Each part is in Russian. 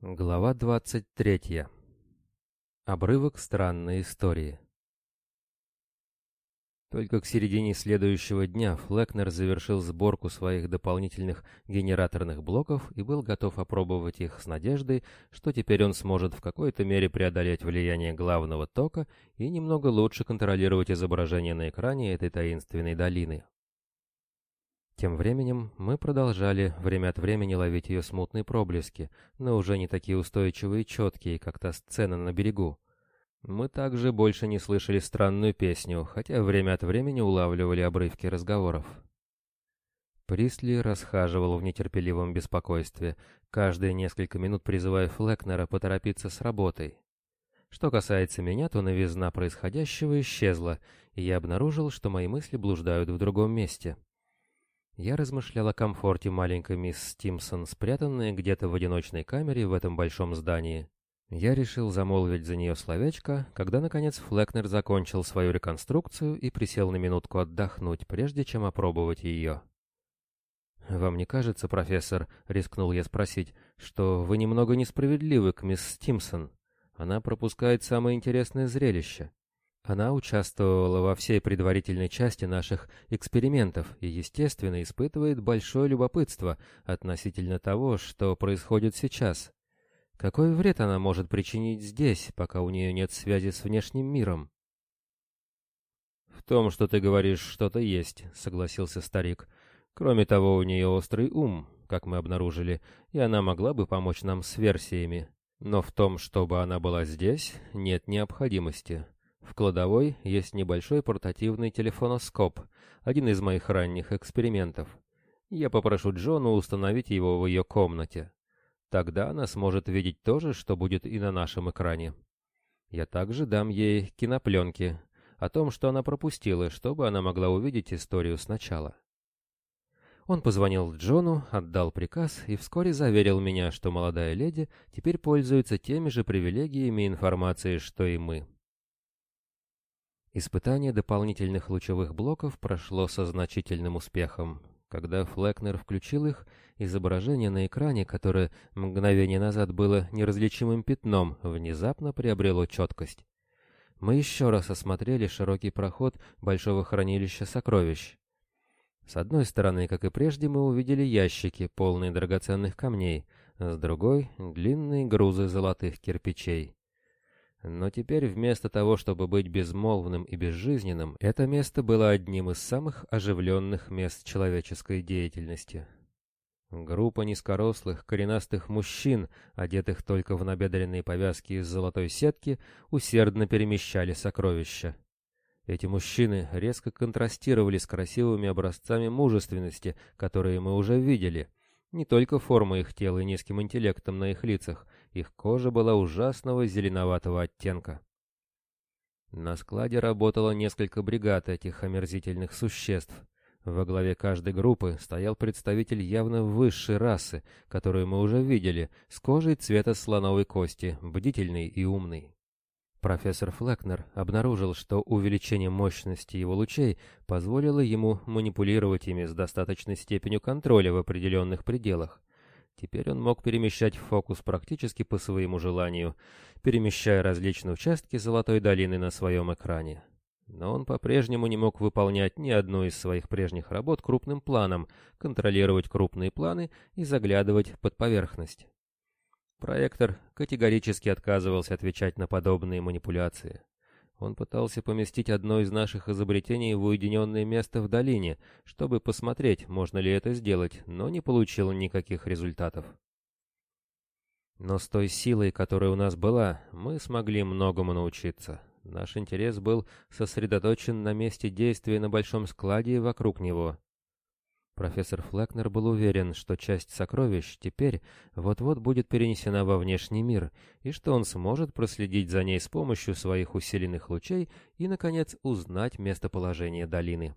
Глава 23. Обрывок странной истории. Только к середине следующего дня Флекнер завершил сборку своих дополнительных генераторных блоков и был готов опробовать их с надеждой, что теперь он сможет в какой-то мере преодолеть влияние главного тока и немного лучше контролировать изображение на экране этой таинственной долины. Тем временем мы продолжали время от времени ловить ее смутные проблески, но уже не такие устойчивые и четкие, как та сцена на берегу. Мы также больше не слышали странную песню, хотя время от времени улавливали обрывки разговоров. Присли расхаживал в нетерпеливом беспокойстве, каждые несколько минут призывая Флекнера поторопиться с работой. Что касается меня, то новизна происходящего исчезла, и я обнаружил, что мои мысли блуждают в другом месте — я размышлял о комфорте маленькой мисс Стимсон, спрятанной где-то в одиночной камере в этом большом здании. Я решил замолвить за нее словечко, когда, наконец, Флекнер закончил свою реконструкцию и присел на минутку отдохнуть, прежде чем опробовать ее. «Вам не кажется, профессор, — рискнул я спросить, — что вы немного несправедливы к мисс Стимсон? Она пропускает самое интересное зрелище. Она участвовала во всей предварительной части наших экспериментов и, естественно, испытывает большое любопытство относительно того, что происходит сейчас. Какой вред она может причинить здесь, пока у нее нет связи с внешним миром? «В том, что ты говоришь, что-то есть», — согласился старик. «Кроме того, у нее острый ум, как мы обнаружили, и она могла бы помочь нам с версиями. Но в том, чтобы она была здесь, нет необходимости». В кладовой есть небольшой портативный телефоноскоп, один из моих ранних экспериментов. Я попрошу Джону установить его в ее комнате. Тогда она сможет видеть то же, что будет и на нашем экране. Я также дам ей кинопленки о том, что она пропустила, чтобы она могла увидеть историю сначала. Он позвонил Джону, отдал приказ и вскоре заверил меня, что молодая леди теперь пользуется теми же привилегиями информации, что и мы. Испытание дополнительных лучевых блоков прошло со значительным успехом. Когда Флекнер включил их, изображение на экране, которое мгновение назад было неразличимым пятном, внезапно приобрело четкость. Мы еще раз осмотрели широкий проход большого хранилища сокровищ. С одной стороны, как и прежде, мы увидели ящики, полные драгоценных камней, с другой — длинные грузы золотых кирпичей. Но теперь вместо того, чтобы быть безмолвным и безжизненным, это место было одним из самых оживленных мест человеческой деятельности. Группа низкорослых, коренастых мужчин, одетых только в набедренные повязки из золотой сетки, усердно перемещали сокровища. Эти мужчины резко контрастировали с красивыми образцами мужественности, которые мы уже видели. Не только форма их тела и низким интеллектом на их лицах, их кожа была ужасного зеленоватого оттенка. На складе работало несколько бригад этих омерзительных существ. Во главе каждой группы стоял представитель явно высшей расы, которую мы уже видели, с кожей цвета слоновой кости, бдительный и умный. Профессор Флекнер обнаружил, что увеличение мощности его лучей позволило ему манипулировать ими с достаточной степенью контроля в определенных пределах. Теперь он мог перемещать фокус практически по своему желанию, перемещая различные участки Золотой долины на своем экране. Но он по-прежнему не мог выполнять ни одну из своих прежних работ крупным планом, контролировать крупные планы и заглядывать под поверхность. Проектор категорически отказывался отвечать на подобные манипуляции. Он пытался поместить одно из наших изобретений в уединенное место в долине, чтобы посмотреть, можно ли это сделать, но не получил никаких результатов. Но с той силой, которая у нас была, мы смогли многому научиться. Наш интерес был сосредоточен на месте действия на большом складе и вокруг него. Профессор Флекнер был уверен, что часть сокровищ теперь вот-вот будет перенесена во внешний мир, и что он сможет проследить за ней с помощью своих усиленных лучей и, наконец, узнать местоположение долины.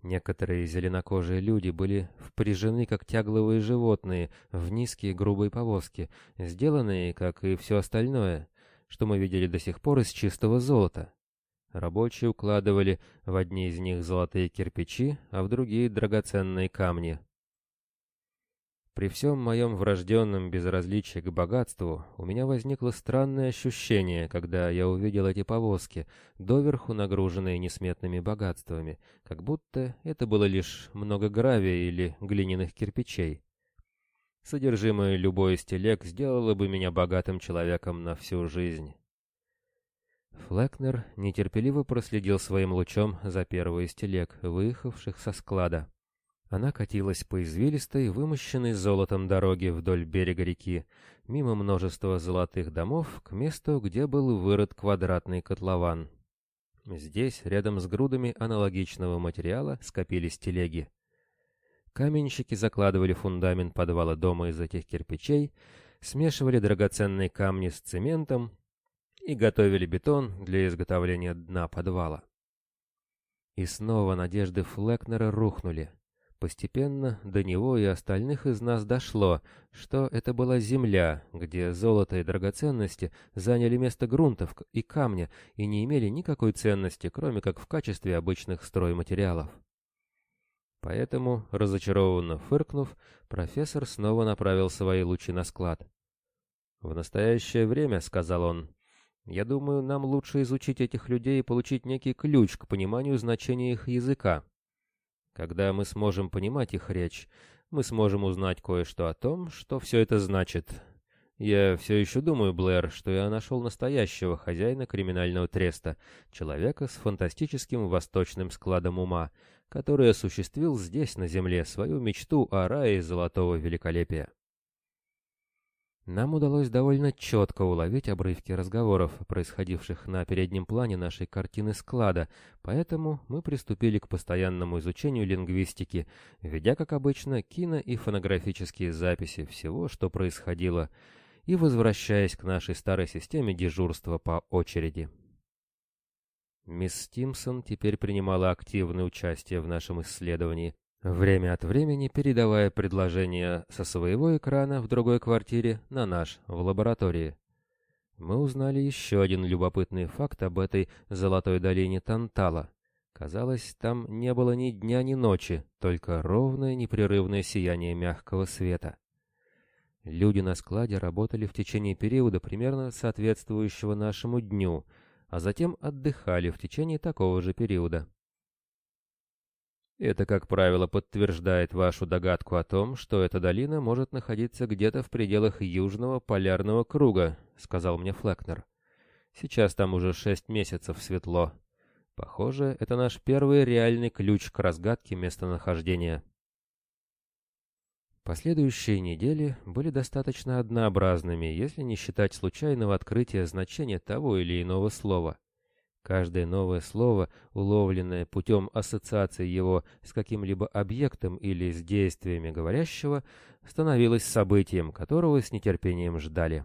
Некоторые зеленокожие люди были впряжены как тягловые животные в низкие грубые повозки, сделанные, как и все остальное, что мы видели до сих пор из чистого золота. Рабочие укладывали в одни из них золотые кирпичи, а в другие драгоценные камни. При всем моем врожденном безразличии к богатству у меня возникло странное ощущение, когда я увидел эти повозки, доверху нагруженные несметными богатствами, как будто это было лишь много гравия или глиняных кирпичей. Содержимое любой из телег сделало бы меня богатым человеком на всю жизнь. Флекнер нетерпеливо проследил своим лучом за первой из телег, выехавших со склада. Она катилась по извилистой, вымощенной золотом дороге вдоль берега реки, мимо множества золотых домов, к месту, где был вырыт квадратный котлован. Здесь, рядом с грудами аналогичного материала, скопились телеги. Каменщики закладывали фундамент подвала дома из этих кирпичей, смешивали драгоценные камни с цементом и готовили бетон для изготовления дна подвала. И снова надежды Флекнера рухнули. Постепенно до него и остальных из нас дошло, что это была земля, где золото и драгоценности заняли место грунтов и камня и не имели никакой ценности, кроме как в качестве обычных стройматериалов. Поэтому, разочарованно фыркнув, профессор снова направил свои лучи на склад. «В настоящее время, — сказал он, — я думаю, нам лучше изучить этих людей и получить некий ключ к пониманию значения их языка. Когда мы сможем понимать их речь, мы сможем узнать кое-что о том, что все это значит. Я все еще думаю, Блэр, что я нашел настоящего хозяина криминального треста, человека с фантастическим восточным складом ума, который осуществил здесь, на земле, свою мечту о рае золотого великолепия. Нам удалось довольно четко уловить обрывки разговоров, происходивших на переднем плане нашей картины склада, поэтому мы приступили к постоянному изучению лингвистики, ведя, как обычно, кино- и фонографические записи всего, что происходило, и возвращаясь к нашей старой системе дежурства по очереди. Мисс Стимсон теперь принимала активное участие в нашем исследовании, время от времени передавая предложения со своего экрана в другой квартире на наш, в лаборатории. Мы узнали еще один любопытный факт об этой золотой долине Тантала. Казалось, там не было ни дня, ни ночи, только ровное непрерывное сияние мягкого света. Люди на складе работали в течение периода, примерно соответствующего нашему дню, а затем отдыхали в течение такого же периода. Это, как правило, подтверждает вашу догадку о том, что эта долина может находиться где-то в пределах Южного полярного круга, сказал мне Флекнер. Сейчас там уже шесть месяцев светло. Похоже, это наш первый реальный ключ к разгадке местонахождения. Последующие недели были достаточно однообразными, если не считать случайного открытия значения того или иного слова. Каждое новое слово, уловленное путем ассоциации его с каким-либо объектом или с действиями говорящего, становилось событием, которого с нетерпением ждали.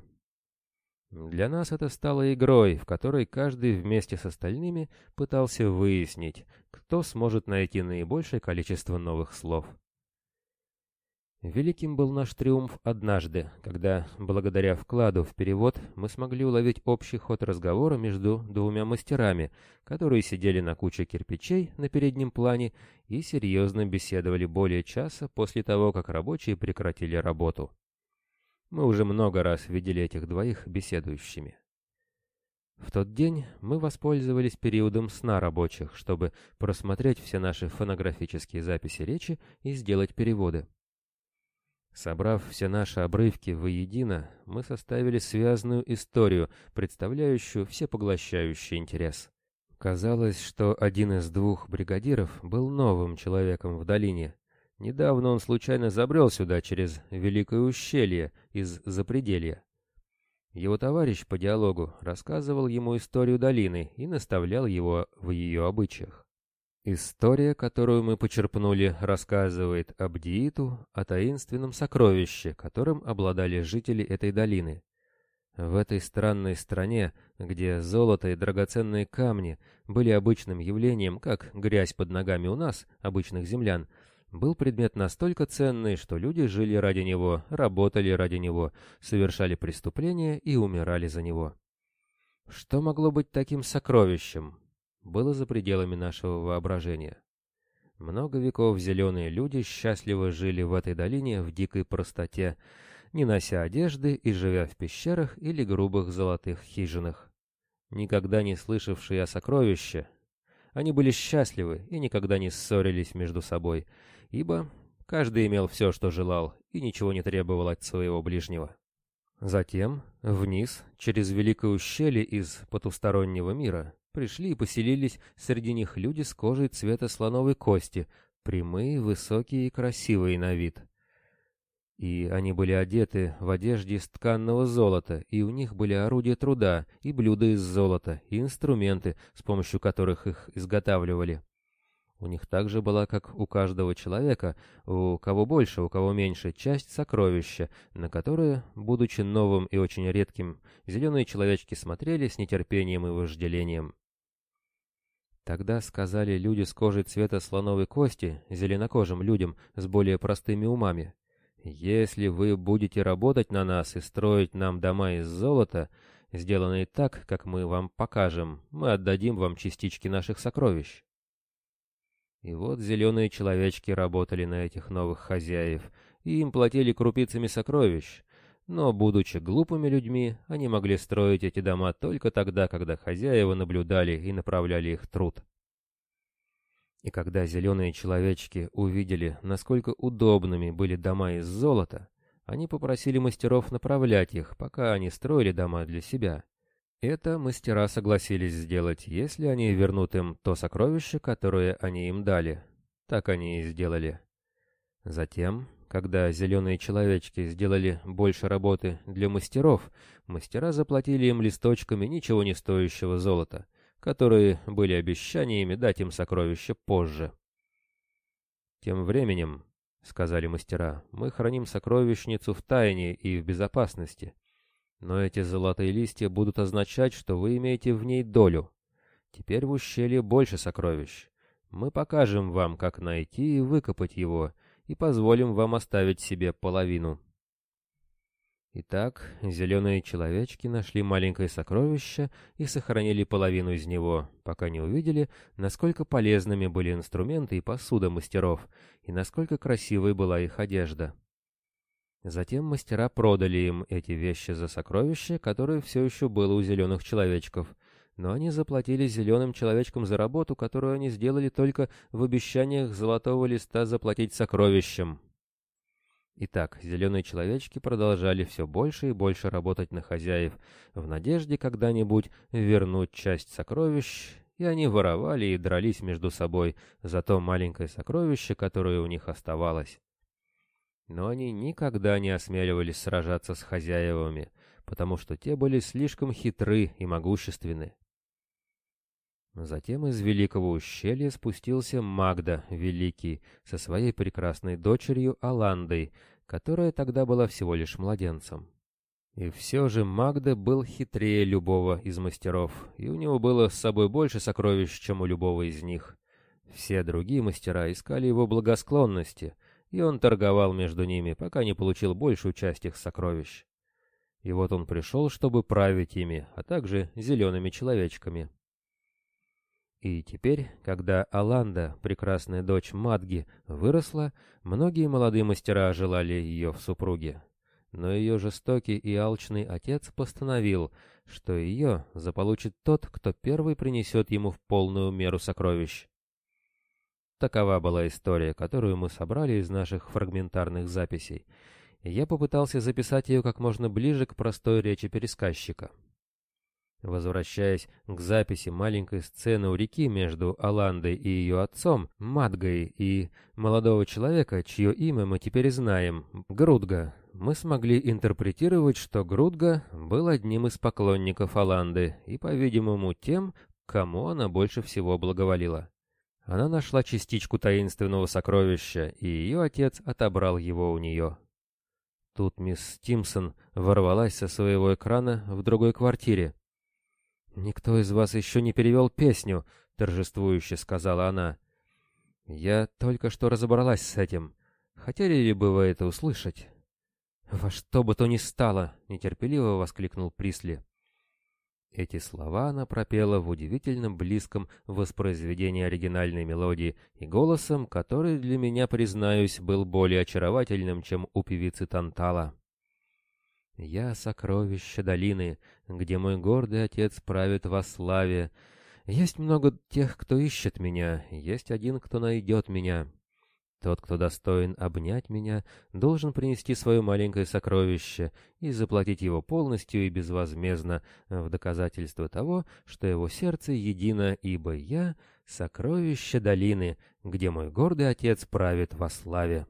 Для нас это стало игрой, в которой каждый вместе с остальными пытался выяснить, кто сможет найти наибольшее количество новых слов. Великим был наш триумф однажды, когда, благодаря вкладу в перевод, мы смогли уловить общий ход разговора между двумя мастерами, которые сидели на куче кирпичей на переднем плане и серьезно беседовали более часа после того, как рабочие прекратили работу. Мы уже много раз видели этих двоих беседующими. В тот день мы воспользовались периодом сна рабочих, чтобы просмотреть все наши фонографические записи речи и сделать переводы. Собрав все наши обрывки воедино, мы составили связанную историю, представляющую всепоглощающий интерес. Казалось, что один из двух бригадиров был новым человеком в долине. Недавно он случайно забрел сюда через Великое ущелье из Запределья. Его товарищ по диалогу рассказывал ему историю долины и наставлял его в ее обычаях. История, которую мы почерпнули, рассказывает об Дииту, о таинственном сокровище, которым обладали жители этой долины. В этой странной стране, где золото и драгоценные камни были обычным явлением, как грязь под ногами у нас, обычных землян, был предмет настолько ценный, что люди жили ради него, работали ради него, совершали преступления и умирали за него. Что могло быть таким сокровищем? Было за пределами нашего воображения. Много веков зеленые люди счастливо жили в этой долине в дикой простоте, не нося одежды и живя в пещерах или грубых золотых хижинах. Никогда не слышавшие о сокровище, они были счастливы и никогда не ссорились между собой, ибо каждый имел все, что желал, и ничего не требовал от своего ближнего. Затем, вниз, через великое ущелье из потустороннего мира, пришли и поселились среди них люди с кожей цвета слоновой кости, прямые, высокие и красивые на вид. И они были одеты в одежде из тканного золота, и у них были орудия труда, и блюда из золота, и инструменты, с помощью которых их изготавливали. У них также была, как у каждого человека, у кого больше, у кого меньше, часть сокровища, на которое, будучи новым и очень редким, зеленые человечки смотрели с нетерпением и вожделением. Тогда сказали люди с кожей цвета слоновой кости, зеленокожим людям с более простыми умами, если вы будете работать на нас и строить нам дома из золота, сделанные так, как мы вам покажем, мы отдадим вам частички наших сокровищ. И вот зеленые человечки работали на этих новых хозяев, и им платили крупицами сокровищ. Но, будучи глупыми людьми, они могли строить эти дома только тогда, когда хозяева наблюдали и направляли их труд. И когда зеленые человечки увидели, насколько удобными были дома из золота, они попросили мастеров направлять их, пока они строили дома для себя. Это мастера согласились сделать, если они вернут им то сокровище, которое они им дали. Так они и сделали. Затем, когда зеленые человечки сделали больше работы для мастеров, мастера заплатили им листочками ничего не стоящего золота, которые были обещаниями дать им сокровища позже. «Тем временем, — сказали мастера, — мы храним сокровищницу в тайне и в безопасности, но эти золотые листья будут означать, что вы имеете в ней долю. Теперь в ущелье больше сокровищ. Мы покажем вам, как найти и выкопать его, и позволим вам оставить себе половину». Итак, зеленые человечки нашли маленькое сокровище и сохранили половину из него, пока не увидели, насколько полезными были инструменты и посуда мастеров, и насколько красивой была их одежда. Затем мастера продали им эти вещи за сокровище, которое все еще было у зеленых человечков, но они заплатили зеленым человечкам за работу, которую они сделали только в обещаниях золотого листа заплатить сокровищем. Итак, зеленые человечки продолжали все больше и больше работать на хозяев, в надежде когда-нибудь вернуть часть сокровищ, и они воровали и дрались между собой за то маленькое сокровище, которое у них оставалось. Но они никогда не осмеливались сражаться с хозяевами, потому что те были слишком хитры и могущественны. Затем из Великого ущелья спустился Магда Великий со своей прекрасной дочерью Аландой, которая тогда была всего лишь младенцем. И все же Магда был хитрее любого из мастеров, и у него было с собой больше сокровищ, чем у любого из них. Все другие мастера искали его благосклонности, и он торговал между ними, пока не получил большую часть их сокровищ. И вот он пришел, чтобы править ими, а также зелеными человечками. И теперь, когда Аланда, прекрасная дочь Мадги, выросла, многие молодые мастера желали ее в супруге. Но ее жестокий и алчный отец постановил, что ее заполучит тот, кто первый принесет ему в полную меру сокровищ. Такова была история, которую мы собрали из наших фрагментарных записей. я попытался записать ее как можно ближе к простой речи пересказчика. Возвращаясь к записи маленькой сцены у реки между Аландой и ее отцом, Мадгой и молодого человека, чье имя мы теперь знаем, Грудга, мы смогли интерпретировать, что Грудга был одним из поклонников Аланды и, по-видимому, тем, кому она больше всего благоволила. Она нашла частичку таинственного сокровища, и ее отец отобрал его у нее. Тут мисс Стимсон ворвалась со своего экрана в другой квартире. «Никто из вас еще не перевел песню», — торжествующе сказала она. «Я только что разобралась с этим. Хотели ли бы вы это услышать?» «Во что бы то ни стало!» — нетерпеливо воскликнул Присли. Эти слова она пропела в удивительно близком воспроизведении оригинальной мелодии и голосом, который для меня, признаюсь, был более очаровательным, чем у певицы Тантала. «Я — сокровище долины, где мой гордый отец правит во славе. Есть много тех, кто ищет меня, есть один, кто найдет меня. Тот, кто достоин обнять меня, должен принести свое маленькое сокровище и заплатить его полностью и безвозмездно в доказательство того, что его сердце едино, ибо я — сокровище долины, где мой гордый отец правит во славе.